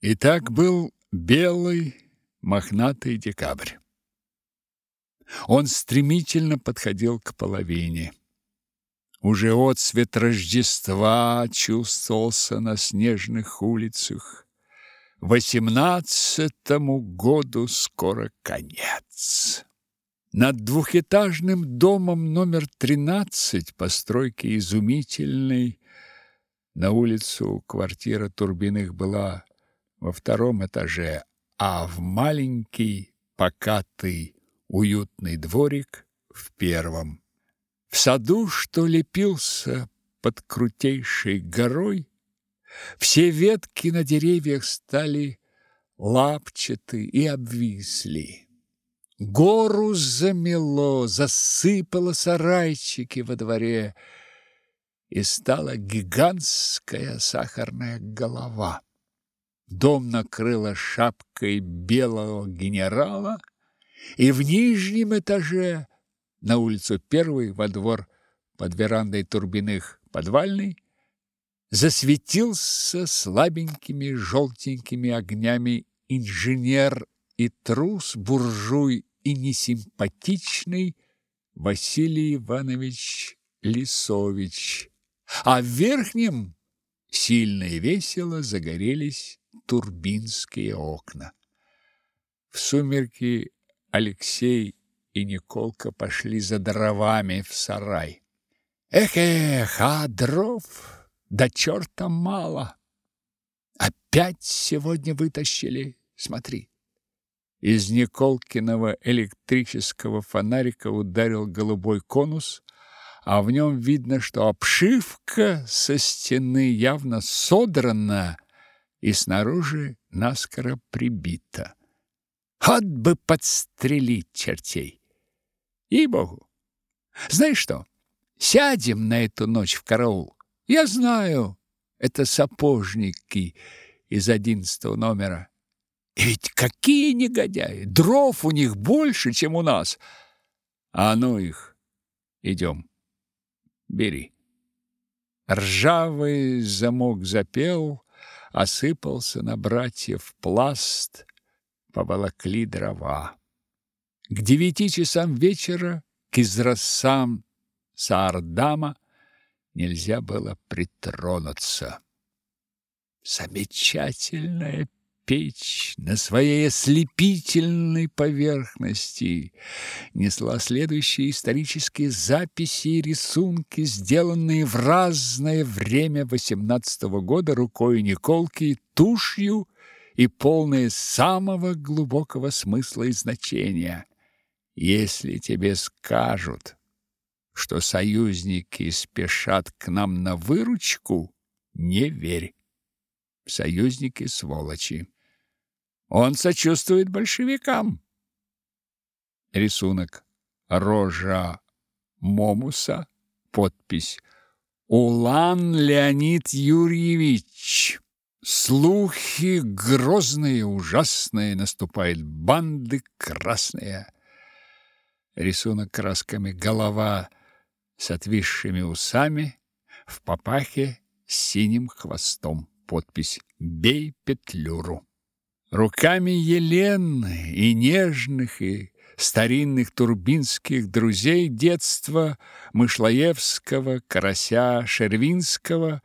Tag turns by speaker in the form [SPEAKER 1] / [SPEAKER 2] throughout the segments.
[SPEAKER 1] И так был белый, мохнатый декабрь. Он стремительно подходил к половине. Уже отсвет Рождества чувствовался на снежных улицах. Восемнадцатому году скоро конец. Над двухэтажным домом номер 13 постройки изумительной на улицу квартира Турбиных была во втором этаже, а в маленький покатый уютный дворик в первом. В саду, что лепился под крутейшей горой, все ветки на деревьях стали лапчаты и обвисли. Гору замело, засыпало сарайчики во дворе, и стала гигантская сахарная голова. Дом накрыла шапкой белого генерала, и в нижнем этаже на улицу Первый во двор под верандой Турбиных подвальный засветился слабенькими желтенькими огнями инженер и трус, буржуй и несимпатичный Василий Иванович Лисович, а в верхнем сильно и весело загорелись турбинские окна. В сумерки Алексей и Николка пошли за дровами в сарай. Эх, эх, а дров да черта мало. Опять сегодня вытащили, смотри. Из Николкиного электрического фонарика ударил голубой конус, а в нем видно, что обшивка со стены явно содрана и снаружи наскоро прибита. От бы подстрелить чертей! И-богу! Знаешь что, сядем на эту ночь в караул. Я знаю, это сапожники из одиннадцатого номера. И ведь какие негодяи! Дров у них больше, чем у нас. А ну их, идем, бери. Ржавый замок запел, осыпался на братьев пласт, поволокли дрова. К девяти часам вечера к израсам Саардама нельзя было притронуться. Замечательная печь на своей ослепительной поверхности несла следующие исторические записи и рисунки, сделанные в разное время восемнадцатого года рукой Николки тушью и полные самого глубокого смысла и значения. Если тебе скажут, что союзники спешат к нам на выручку, не верь. Союзники сволочи. Он сочувствует большевикам. Рисунок. Рожа Момуса. Подпись. Улан Леонид Юрьевич. Слухи грозные, ужасные, наступают банды красные. Рисунок красками голова с отвисшими усами, в папахе с синим хвостом. Подпись «Бей петлюру». Руками Елены и нежных, и старинных турбинских друзей детства Мышлоевского, Карася, Шервинского,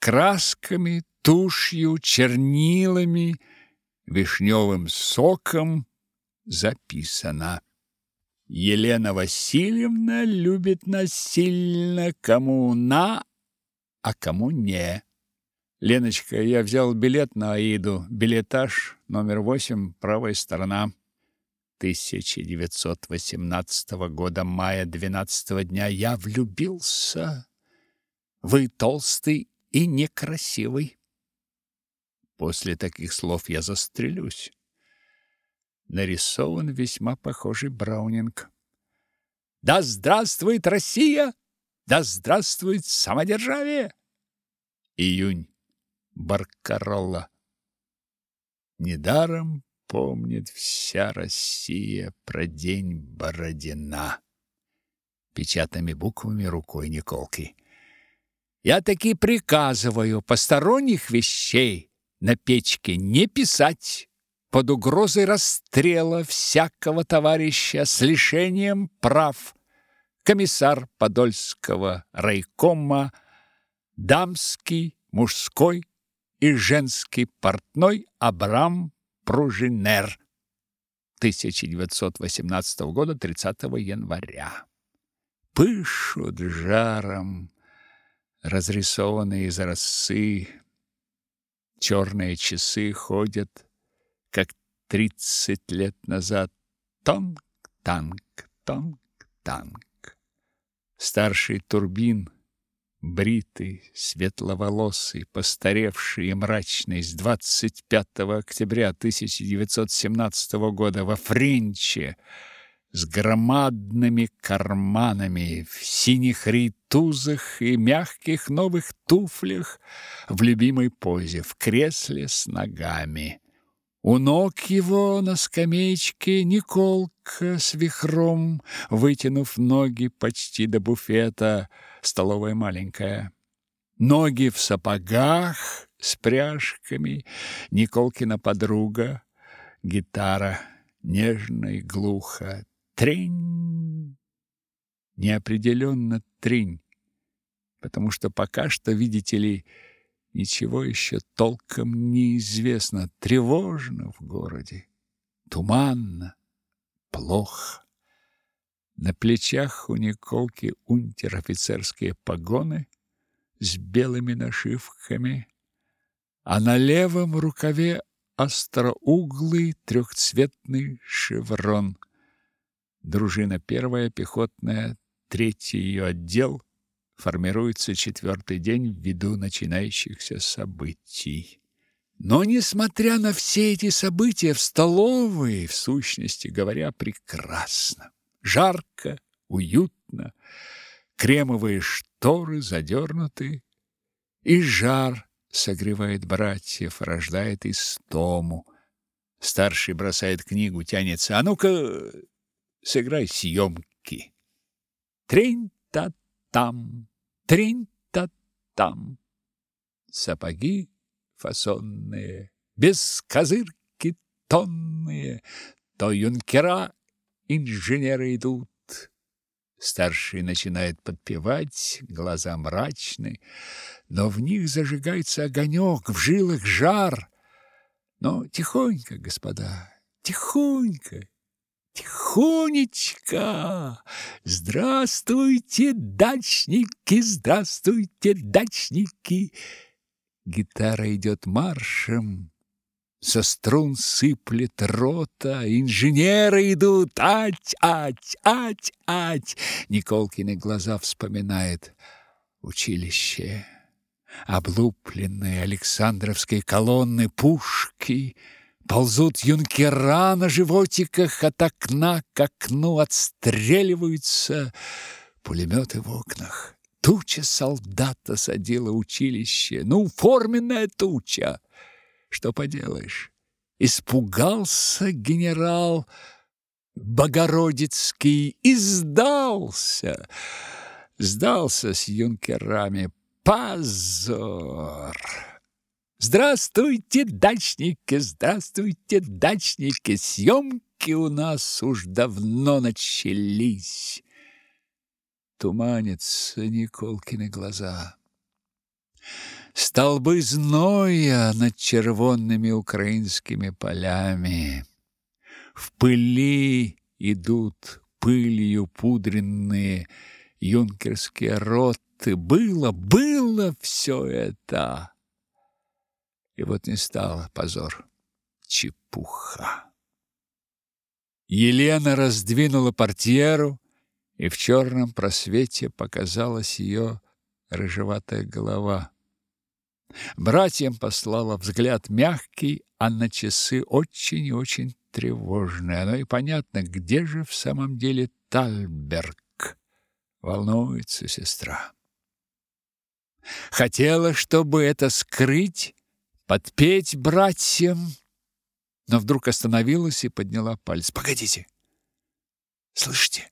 [SPEAKER 1] красками, тушью, чернилами, вишневым соком записано. Елена Васильевна любит нас сильно, кому на, а кому не. Леночка, я взял билет на Аиду. Билетаж номер восемь, правая сторона. 1918 года, мая 12 дня. Я влюбился. Вы толстый и некрасивый. После таких слов я застрелюсь. Нарисован весьма похожий Браунинг. Да здравствует Россия! Да здравствует самодержавие! Июнь. Баркаролла. Недаром помнит вся Россия про день Бородина. Печатными буквами рукой Николки. Я таки приказываю посторонних вещей на печке не писать под угрозой расстрела всякого товарища с лишением прав. Комиссар Подольского райкома, дамский, мужской и женский портной Абрам Пружинер 1918 года 30 января. Пышут жаром разрисованные изразцы, черные часы ходят как тридцать лет назад. Тонк-танк, тонк-танк. Старший Турбин, бритый, светловолосый, постаревший и мрачный, с 25 октября 1917 года во Френче, с громадными карманами, в синих рейтузах и мягких новых туфлях, в любимой позе, в кресле с ногами. У ног его на скамеечке Николка с вихром, вытянув ноги почти до буфета, столовая маленькая. Ноги в сапогах с пряжками, Николкина подруга, гитара нежно и глухо. Трень! Неопределенно трень, потому что пока что, видите ли, Ничего еще толком не известно. Тревожно в городе, туманно, плохо. На плечах у Николки унтер-офицерские погоны с белыми нашивками, а на левом рукаве остроуглый трехцветный шеврон. Дружина первая, пехотная, третий ее отдел, формируется четвертый день ввиду начинающихся событий. Но, несмотря на все эти события, в столовой, в сущности говоря, прекрасно. Жарко, уютно, кремовые шторы задернуты, и жар согревает братьев, рождает истому. Старший бросает книгу, тянется. «А ну-ка, сыграй съемки!» Трень-та там, тринь-та-там. Сапоги фасонные, без козырки тонные, то юнкера инженеры идут. Старший начинает подпевать, глаза мрачны, но в них зажигается огонек, в жилах жар. Но тихонько, господа, тихонько, Тихонечко! Здравствуйте, дачники, здравствуйте, дачники! Гитара идет маршем, со струн сыплет рота, инженеры идут, ать, ать, ать, ать. Николкины глаза вспоминает училище, облупленные Александровской колонны, пушки — Ползут юнкера на животиках от окна к окну, отстреливаются пулеметы в окнах. Туча солдат осадила училище. Ну, форменная туча. Что поделаешь? Испугался генерал Богородицкий и сдался. Сдался с юнкерами. Позор! Здравствуйте, дачники, здравствуйте, дачники. Съемки у нас уж давно начались. Туманятся Николкины глаза. Столбы зноя над червонными украинскими полями. В пыли идут пылью пудренные юнкерские роты. Было, было все это. И вот не стало позор. Чепуха. Елена раздвинула портьеру, и в черном просвете показалась ее рыжеватая голова. Братьям послала взгляд мягкий, а на часы очень и очень тревожный. Оно и понятно, где же в самом деле Тальберг. Волнуется сестра. Хотела, чтобы это скрыть, подпеть братьям, но вдруг остановилась и подняла палец. Погодите. Слышите?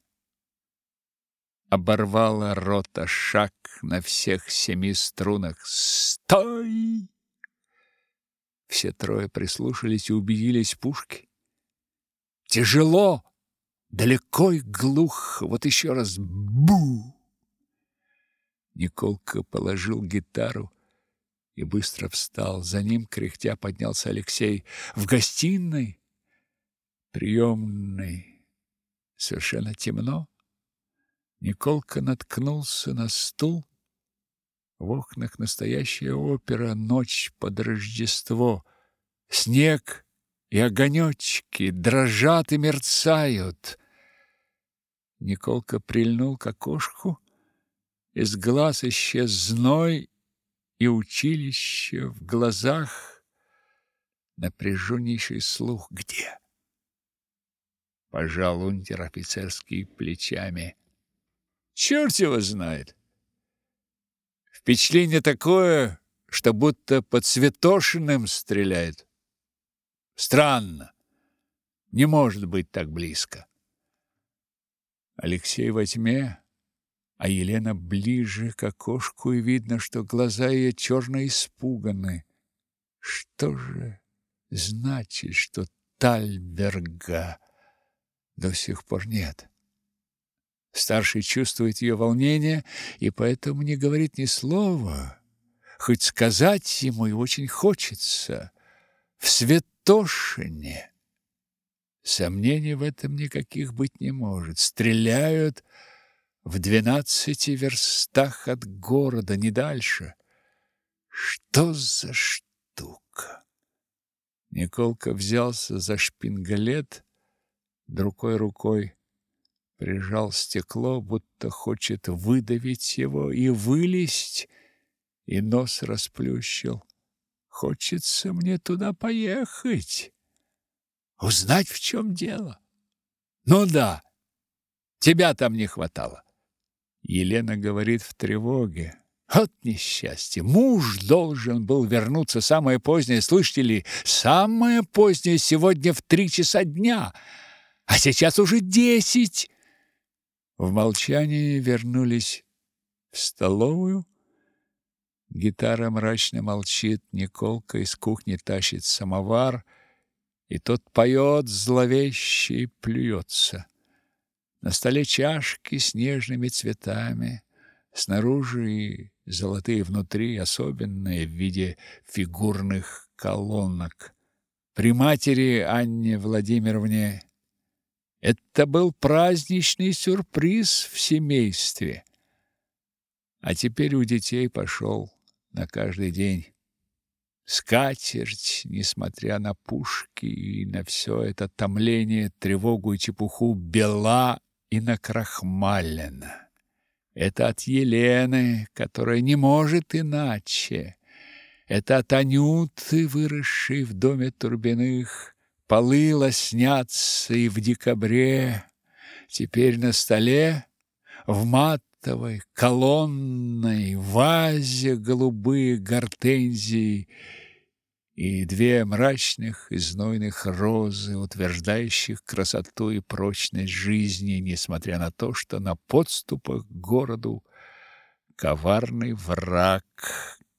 [SPEAKER 1] Оборвала рота шаг на всех семи струнах. Стой! Все трое прислушались и убедились пушки. Тяжело, далеко и глухо. Вот еще раз бу! Николка положил гитару и быстро встал. За ним, кряхтя, поднялся Алексей. В гостиной, приемной, совершенно темно. Николка наткнулся на стул, в окнах настоящая опера «Ночь под Рождество». Снег и огонечки дрожат и мерцают. Николка прильнул к окошку, из глаз исчез зной, и училище в глазах напряженнейший слух. Где? Пожал унтер-офицерский плечами. Черт его знает. Впечатление такое, что будто под Святошиным стреляет. Странно. Не может быть так близко. Алексей во тьме, а Елена ближе к окошку, и видно, что глаза ее черно испуганы. Что же значит, что Тальберга до сих пор нет? Старший чувствует ее волнение и поэтому не говорит ни слова. Хоть сказать ему и очень хочется. В Святошине. Сомнений в этом никаких быть не может. Стреляют в двенадцати верстах от города, не дальше. Что за штука? Николка взялся за шпингалет, другой рукой прижал стекло, будто хочет выдавить его и вылезть, и нос расплющил. Хочется мне туда поехать, узнать, в чем дело. Ну да, тебя там не хватало. Елена говорит в тревоге. От несчастья! Муж должен был вернуться самое позднее, слышите ли, самое позднее сегодня в три часа дня, а сейчас уже десять. В молчании вернулись в столовую. Гитара мрачно молчит, Николка из кухни тащит самовар, и тот поет зловеще и плюется. На столе чашки с нежными цветами, снаружи золотые внутри, особенные в виде фигурных колонок. При матери Анне Владимировне это был праздничный сюрприз в семействе. А теперь у детей пошел на каждый день. Скатерть, несмотря на пушки и на все это томление, тревогу и чепуху, бела и накрахмалена. Это от Елены, которая не может иначе. Это от Анюты, выросшей в доме Турбиных, Полы лоснятся и в декабре. Теперь на столе в матовой колонной вазе голубые гортензии и две мрачных и знойных розы, утверждающих красоту и прочность жизни, несмотря на то, что на подступах к городу коварный враг,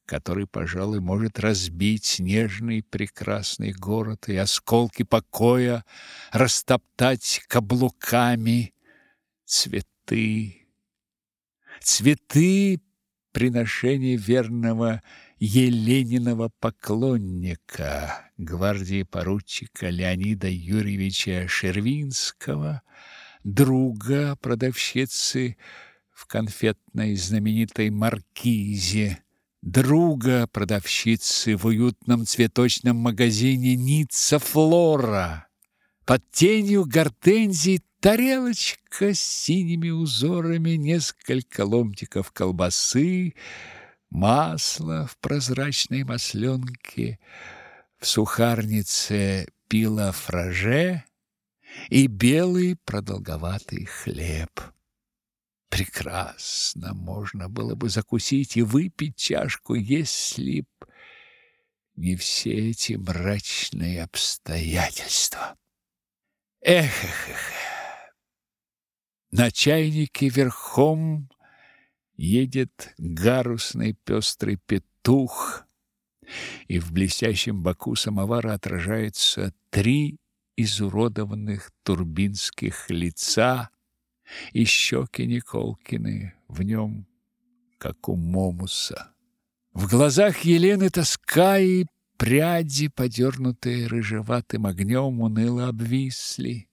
[SPEAKER 1] который, пожалуй, может разбить снежный прекрасный город и осколки покоя растоптать каблуками цветы. Цветы приношение верного Елениного поклонника, гвардии поручика Леонида Юрьевича Шервинского, друга продавщицы в конфетной знаменитой маркизе, друга продавщицы в уютном цветочном магазине Ницца Флора. Под тенью гортензий тарелочка с синими узорами, несколько ломтиков колбасы, масло в прозрачной масленке, в сухарнице пила фраже и белый продолговатый хлеб. Прекрасно можно было бы закусить и выпить чашку, если б не все эти мрачные обстоятельства. Эх, эх, эх. На чайнике верхом едет гарусный пестрый петух. и в блестящем боку самовара отражается три изуродованных турбинских лица, и щеки Николкины в нем, как у Момуса. В глазах Елены тоска и пряди, подернутые рыжеватым огнем, уныло обвисли.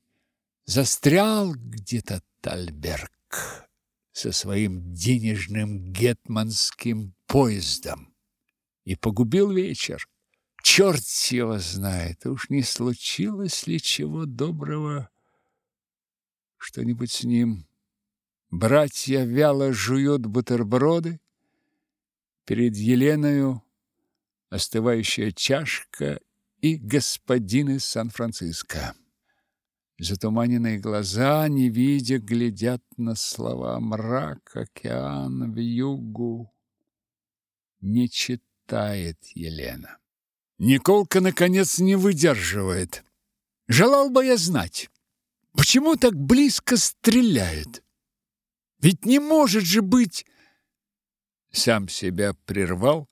[SPEAKER 1] Застрял где-то Тальберг со своим денежным гетманским поездом и погубил вечер. Черт его знает, уж не случилось ли чего доброго что-нибудь с ним. Братья вяло жуют бутерброды. Перед Еленою остывающая чашка и господин из Сан-Франциско. Затуманенные глаза, не видя, глядят на слова мрак, океан, в югу. Не читает Елена. Николка, наконец, не выдерживает. Желал бы я знать, почему так близко стреляет? Ведь не может же быть... Сам себя прервал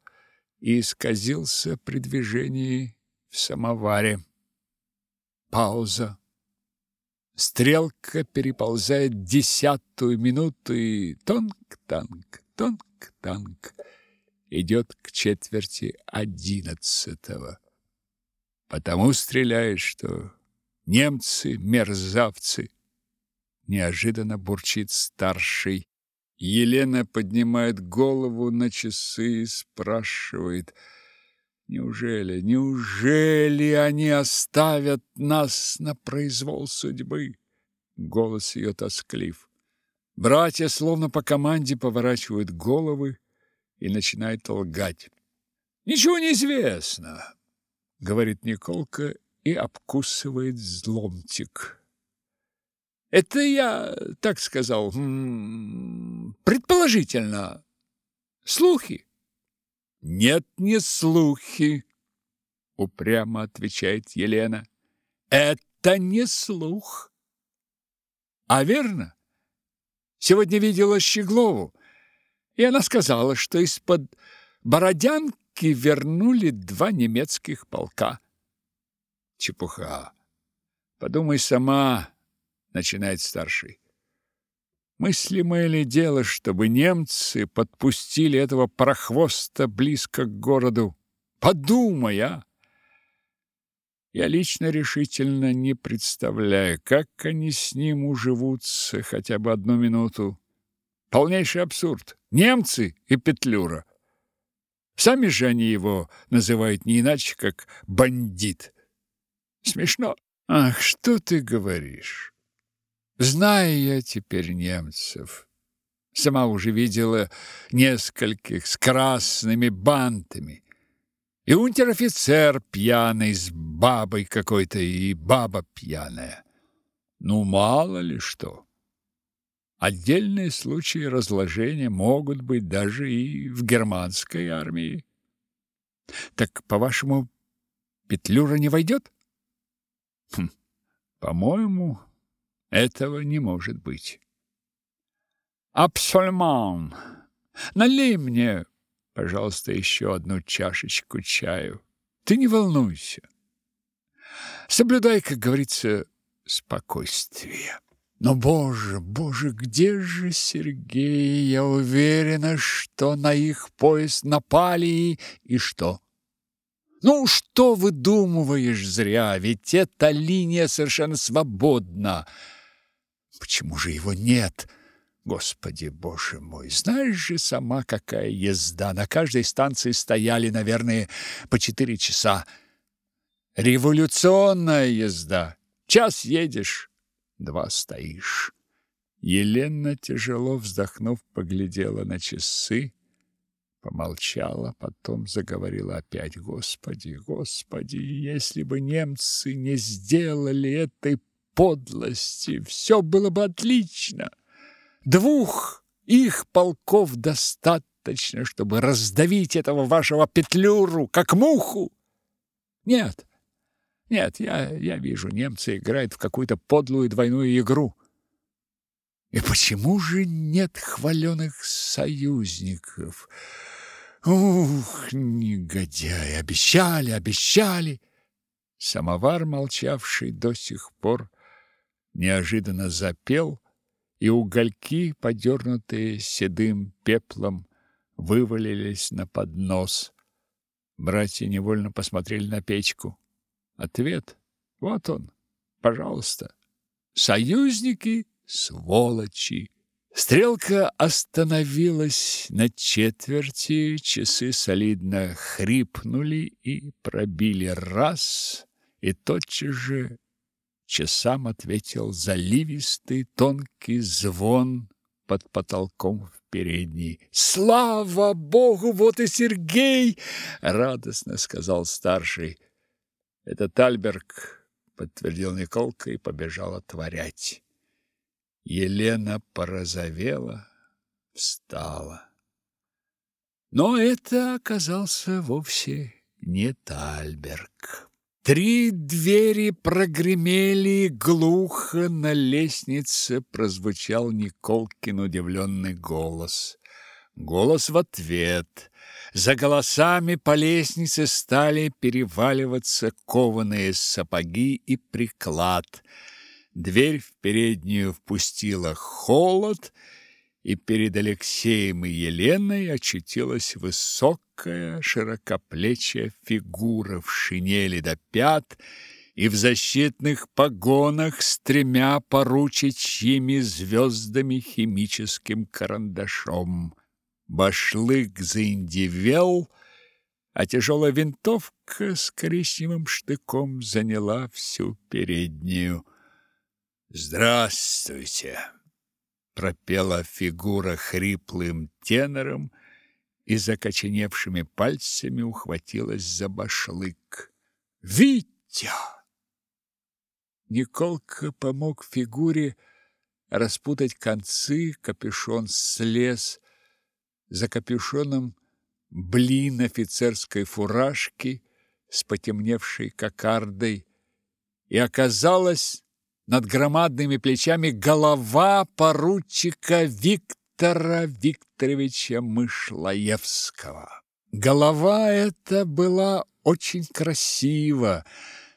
[SPEAKER 1] и исказился при движении в самоваре. Пауза. Стрелка переползает десятую минуту и тонк-танк, тонк-танк идет к четверти одиннадцатого. Потому стреляешь, что немцы мерзавцы. Неожиданно бурчит старший. Елена поднимает голову на часы и спрашивает: "Неужели, неужели они оставят нас на произвол судьбы?" Голос ее тосклив. Братья словно по команде поворачивают головы и начинает лгать. «Ничего не известно», — говорит Николка и обкусывает зломтик. «Это я так сказал, предположительно. Слухи?» «Нет, не слухи», — упрямо отвечает Елена. «Это не слух». «А верно? Сегодня видела Щеглову и она сказала, что из-под Бородянки вернули два немецких полка. Чепуха. Подумай сама, начинает старший. Мыслимое ли дело, чтобы немцы подпустили этого прохвоста близко к городу? Подумай, а! Я лично решительно не представляю, как они с ним уживутся хотя бы одну минуту. Полнейший абсурд. Немцы и Петлюра. Сами же они его называют не иначе, как бандит. Смешно. Ах, что ты говоришь? Знаю я теперь немцев. Сама уже видела нескольких с красными бантами. И унтер-офицер пьяный с бабой какой-то, и баба пьяная. Ну, мало ли что. Отдельные случаи разложения могут быть даже и в германской армии. Так, по-вашему, Петлюра не войдет? Хм, по-моему, этого не может быть. Абсолютно. Налей мне, пожалуйста, еще одну чашечку чаю. Ты не волнуйся. Соблюдай, как говорится, спокойствие. Но, боже, боже, где же Сергей? Я уверена, что на их поезд напали. И что? Ну, что выдумываешь зря, ведь эта линия совершенно свободна. Почему же его нет? Господи, боже мой, знаешь же сама, какая езда. На каждой станции стояли, наверное, по четыре часа. Революционная езда. Час едешь, два стоишь. Елена, тяжело вздохнув, поглядела на часы, помолчала, потом заговорила опять. Господи, Господи, если бы немцы не сделали этой подлости, все было бы отлично. Двух их полков достаточно, чтобы раздавить этого вашего петлюру, как муху. Нет, нет, я, я вижу, немцы играют в какую-то подлую двойную игру. И почему же нет хваленых союзников? Ух, негодяи, обещали, обещали. Самовар, молчавший до сих пор, неожиданно запел, и угольки, подернутые седым пеплом, вывалились на поднос. Братья невольно посмотрели на печку. Ответ вот он. Пожалуйста. Союзники сволочи. Стрелка остановилась на четверти, часы солидно хрипнули и пробили раз, и тотчас же часам ответил заливистый тонкий звон под потолком в передней. «Слава Богу, вот и Сергей!» — радостно сказал старший. «Это Тальберг», — подтвердил Николка и побежал отворять. Елена порозовела, встала. Но это оказался вовсе не Тальберг. Три двери прогремели глухо, на лестнице прозвучал Николкин удивленный голос. Голос в ответ. За голосами по лестнице стали переваливаться кованые сапоги и приклад. Дверь в переднюю впустила холод, и перед Алексеем и Еленой очутилась высокая, широкоплечья фигура в шинели до пят и в защитных погонах с тремя поручичьими звездами химическим карандашом. Башлык заиндевел, а тяжелая винтовка с коричневым штыком заняла всю переднюю. «Здравствуйте!» Пропела фигура хриплым тенором и закоченевшими пальцами ухватилась за башлык. «Витя!» Николка помог фигуре распутать концы, капюшон слез. За капюшоном блин офицерской фуражки с потемневшей кокардой, и оказалось, над громадными плечами голова поручика Виктора Викторовича Мышлаевского. Голова эта была очень красива,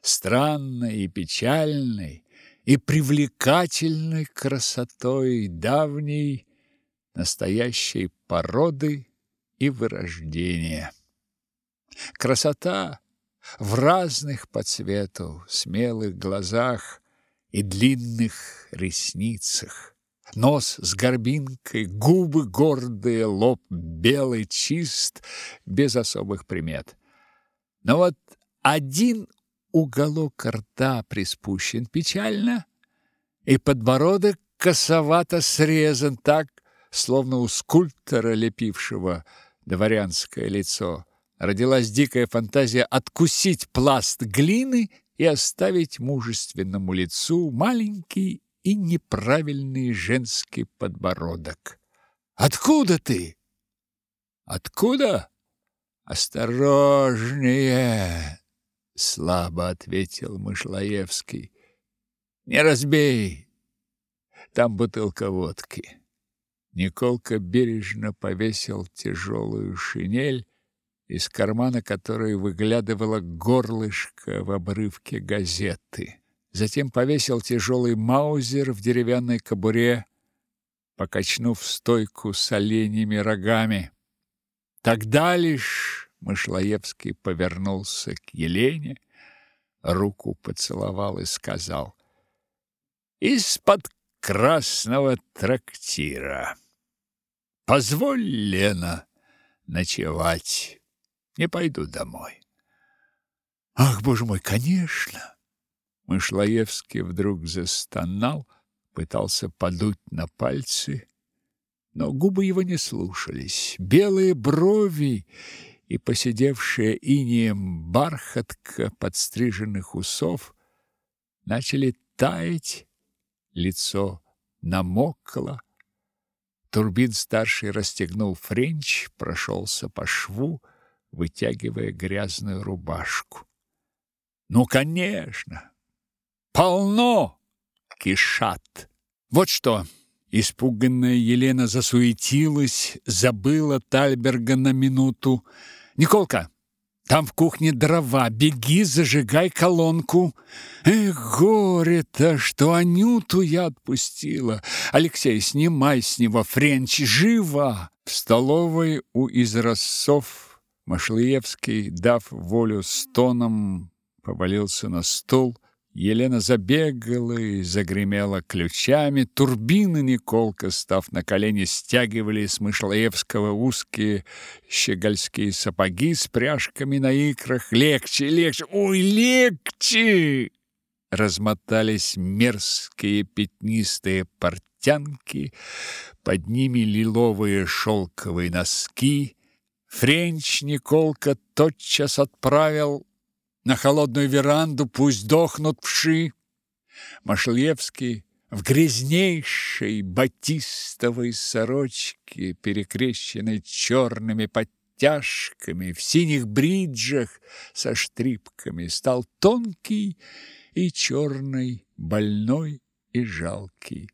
[SPEAKER 1] странной и печальной, и привлекательной красотой давней настоящей породы и вырождения. Красота в разных по цвету смелых глазах и длинных ресницах. Нос с горбинкой, губы гордые, лоб белый, чист, без особых примет. Но вот один уголок рта приспущен печально, и подбородок косовато срезан так, словно у скульптора, лепившего дворянское лицо, родилась дикая фантазия откусить пласт глины и оставить мужественному лицу маленький и неправильный женский подбородок. Откуда ты? Откуда? Осторожнее, слабо ответил Мышлаевский. Не разбей. Там бутылка водки. Николка бережно повесил тяжелую шинель из кармана которой выглядывало горлышко в обрывке газеты. Затем повесил тяжелый маузер в деревянной кобуре, покачнув стойку с оленьими рогами. Тогда лишь Мышлоевский повернулся к Елене, руку поцеловал и сказал «Из-под красного трактира. Позволь, Лена, ночевать» не пойду домой. Ах, боже мой, конечно. Мышлаевский вдруг застонал, пытался подуть на пальцы, но губы его не слушались. Белые брови и поседевшая инеем бархатка подстриженных усов начали таять, лицо намокло. Турбин-старший расстегнул френч, прошелся по шву, вытягивая грязную рубашку. Ну, конечно. Полно кишат. Вот что, Испуганная Елена засуетилась, забыла Тальберга на минуту. «Николка, там в кухне дрова, беги, зажигай колонку. Эх, горе-то, что Анюту я отпустила. Алексей, снимай с него френч, живо!» В столовой у изразцов Машлыевский, дав волю стонам, повалился на стул, Елена забегала и загремела ключами. Турбины Николка, став на колени, стягивали с Мышлаевского узкие щегольские сапоги с пряжками на икрах. «Легче, легче! Ой, легче!» Размотались мерзкие пятнистые портянки, под ними лиловые шелковые носки. Френч Николка тотчас отправил на холодную веранду, пусть дохнут вши. Машлевский в грязнейшей батистовой сорочке, перекрещенной черными подтяжками, в синих бриджах со штрипками, стал тонкий и черный, больной и жалкий.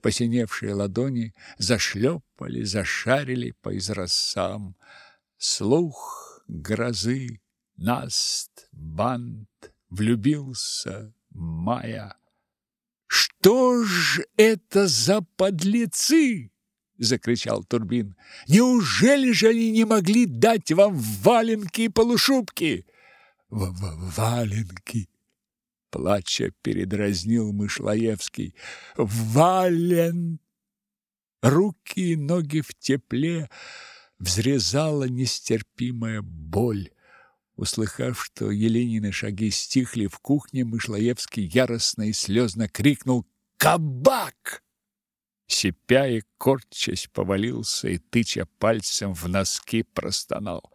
[SPEAKER 1] Посиневшие ладони зашлепали, зашарили по израсам. Слух грозы Наст, Бант, влюбился Майя. «Что ж это за подлецы?» — закричал Турбин. «Неужели же они не могли дать вам валенки и полушубки?» В -в «Валенки!» — плача передразнил Мышлаевский. «Вален!» Руки и ноги в тепле взрезала нестерпимая боль. Услыхав, что Еленины шаги стихли в кухне, Мышлаевский яростно и слезно крикнул «Кабак!». Сипя и корчась повалился и, тыча пальцем в носки, простонал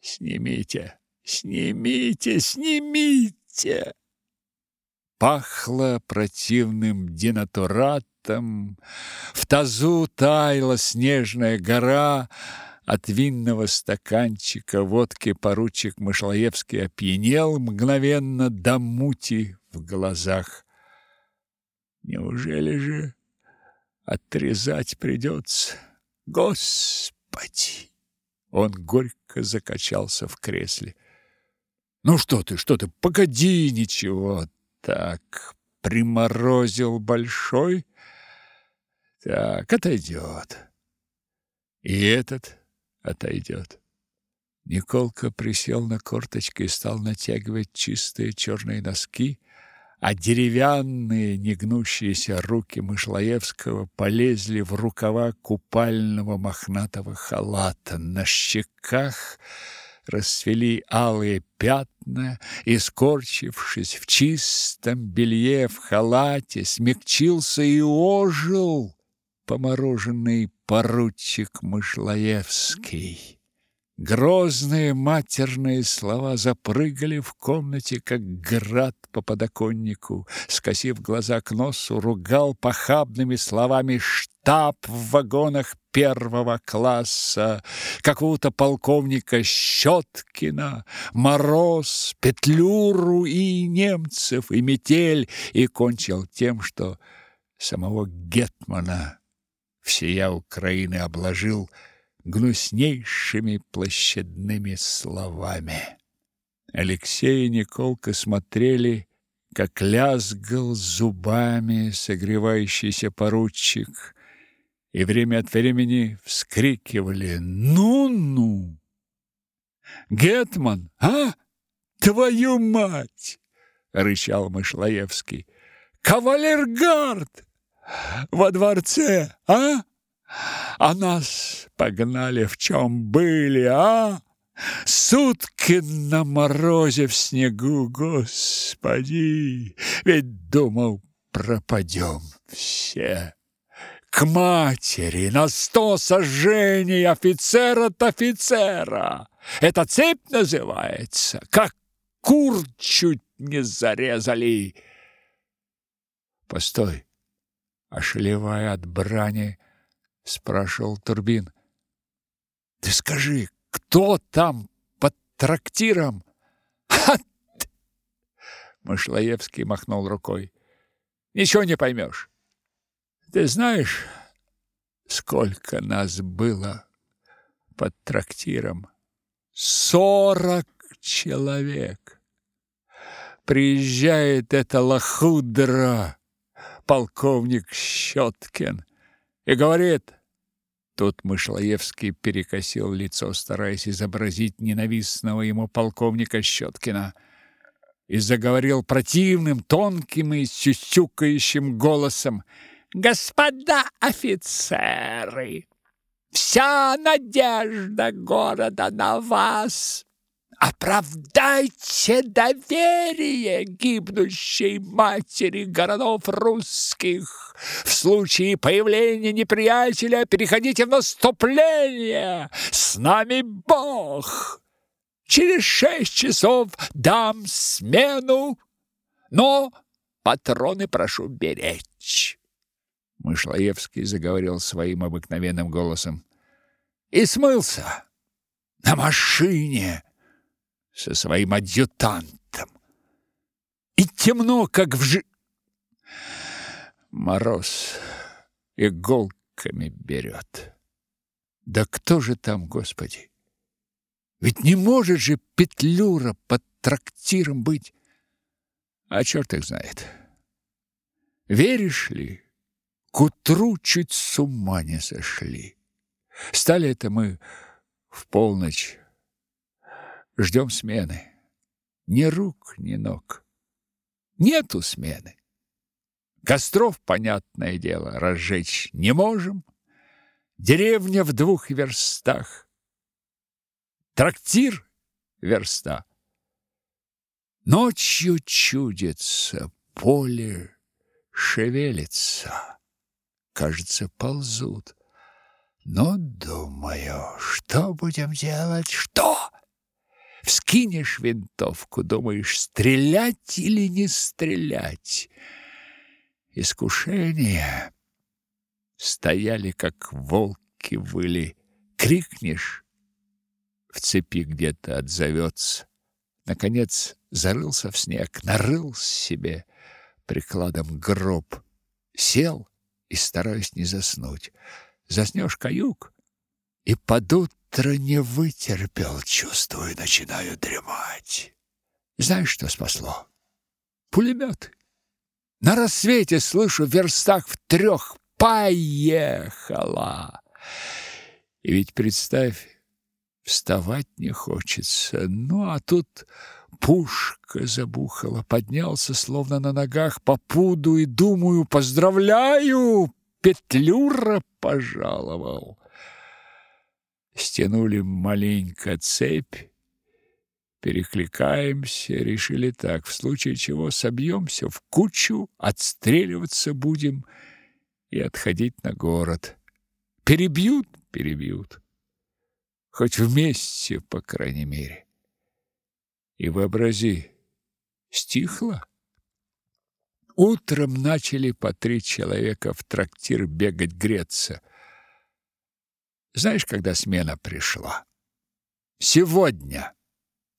[SPEAKER 1] «Снимите! Снимите! Снимите!» Пахло противным денатуратом, в тазу таяла снежная гора — от винного стаканчика водки поручик Мышлоевский опьянел мгновенно до мути в глазах. Неужели же отрезать придется? Господи! Он горько закачался в кресле. Ну что ты, что ты, погоди, ничего. Так, приморозил большой. Так, отойдет. И этот отойдет. Николка присел на корточки и стал натягивать чистые черные носки, а деревянные негнущиеся руки Мышлаевского полезли в рукава купального мохнатого халата. На щеках расцвели алые пятна, и, скорчившись в чистом белье в халате, смягчился и ожил помороженный поручик Мышлаевский. Грозные матерные слова запрыгали в комнате, как град по подоконнику. Скосив глаза к носу, ругал похабными словами штаб в вагонах первого класса, какого-то полковника Щеткина, Мороз, Петлюру и немцев, и метель, и кончил тем, что самого Гетмана всея Украины обложил гнуснейшими площадными словами. Алексей и Николка смотрели, как лязгал зубами согревающийся поручик, и время от времени вскрикивали «Ну-ну!» «Гетман, а? Твою мать!» — рычал Мышлаевский. «Кавалергард! Во дворце, а? А нас погнали в чем были, а? Сутки на морозе в снегу, господи, ведь думал, пропадем все. К матери на сто сожжений офицер от офицера. Это цепь называется, как кур чуть не зарезали. Постой, ошалевая от брани, спрашивал Турбин. Ты скажи, кто там под трактиром? Ха! Мышлаевский махнул рукой. Ничего не поймешь. Ты знаешь, сколько нас было под трактиром? Сорок человек. Приезжает эта лохудра, полковник Щеткин, и говорит, Тут Мышлоевский перекосил лицо, стараясь изобразить ненавистного ему полковника Щеткина, и заговорил противным, тонким и сюсюкающим голосом. «Господа офицеры, вся надежда города на вас!» Оправдайте доверие гибнущей матери городов русских. В случае появления неприятеля переходите в наступление. С нами Бог. Через шесть часов дам смену, но патроны прошу беречь. Мышлоевский заговорил своим обыкновенным голосом и смылся на машине со своим адъютантом. И темно, как в жи... Мороз иголками берет. Да кто же там, Господи? Ведь не может же Петлюра под трактиром быть. А черт их знает. Веришь ли, к утру чуть с ума не сошли. Стали это мы в полночь Ждем смены. Ни рук, ни ног. Нету смены. Костров, понятное дело, разжечь не можем. Деревня в двух верстах. Трактир верста. Ночью чудится, поле шевелится. Кажется, ползут. Но думаю, что будем делать? Что? Вскинешь винтовку, думаешь, стрелять или не стрелять. Искушения стояли, как волки выли. Крикнешь, в цепи где-то отзовется. Наконец зарылся в снег, нарыл себе прикладом гроб, сел и стараюсь не заснуть. Заснешь каюк, и под утро не вытерпел, чувствую, начинаю дремать. Знаешь, что спасло? Пулемет. На рассвете слышу в верстах в трех поехала. И ведь представь, вставать не хочется. Ну, а тут пушка забухала, поднялся словно на ногах по пуду и думаю, поздравляю, Петлюра пожаловал стянули маленько цепь, перекликаемся, решили так, в случае чего собьемся в кучу, отстреливаться будем и отходить на город. Перебьют, перебьют. Хоть вместе, по крайней мере. И вообрази, стихло. Утром начали по три человека в трактир бегать греться. Знаешь, когда смена пришла? Сегодня,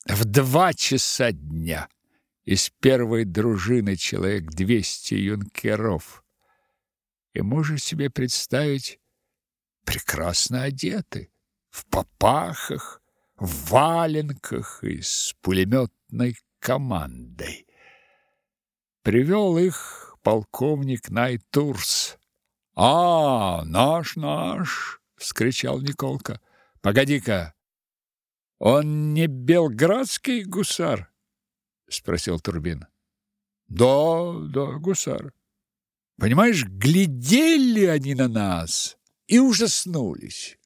[SPEAKER 1] в два часа дня, из первой дружины человек двести юнкеров. И можешь себе представить, прекрасно одеты, в попахах, в валенках и с пулеметной командой. Привел их полковник Найтурс. «А, наш, наш!» Вскричал Николка. Погоди-ка. Он не белградский гусар? спросил Турбин. Да, да, гусар. Понимаешь, глядели они на нас и ужаснулись.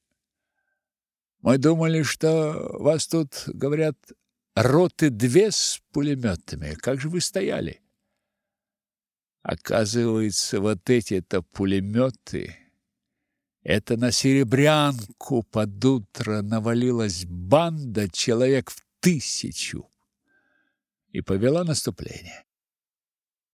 [SPEAKER 1] Мы думали, что вас тут, говорят, роты две с пулеметами. Как же вы стояли? Оказывается, вот эти-то пулеметы это на Серебрянку под утро навалилась банда человек в тысячу и повела наступление.